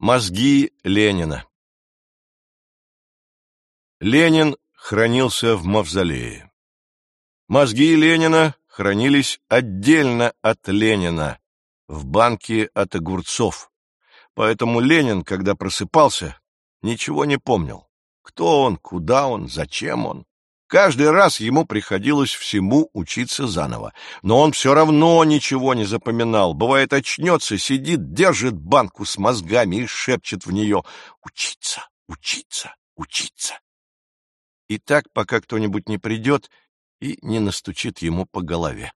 Мозги Ленина Ленин хранился в мавзолее. Мозги Ленина хранились отдельно от Ленина, в банке от огурцов. Поэтому Ленин, когда просыпался, ничего не помнил. Кто он, куда он, зачем он. Каждый раз ему приходилось всему учиться заново. Но он все равно ничего не запоминал. Бывает, очнется, сидит, держит банку с мозгами и шепчет в нее «Учиться, учиться, учиться». И так, пока кто-нибудь не придет и не настучит ему по голове.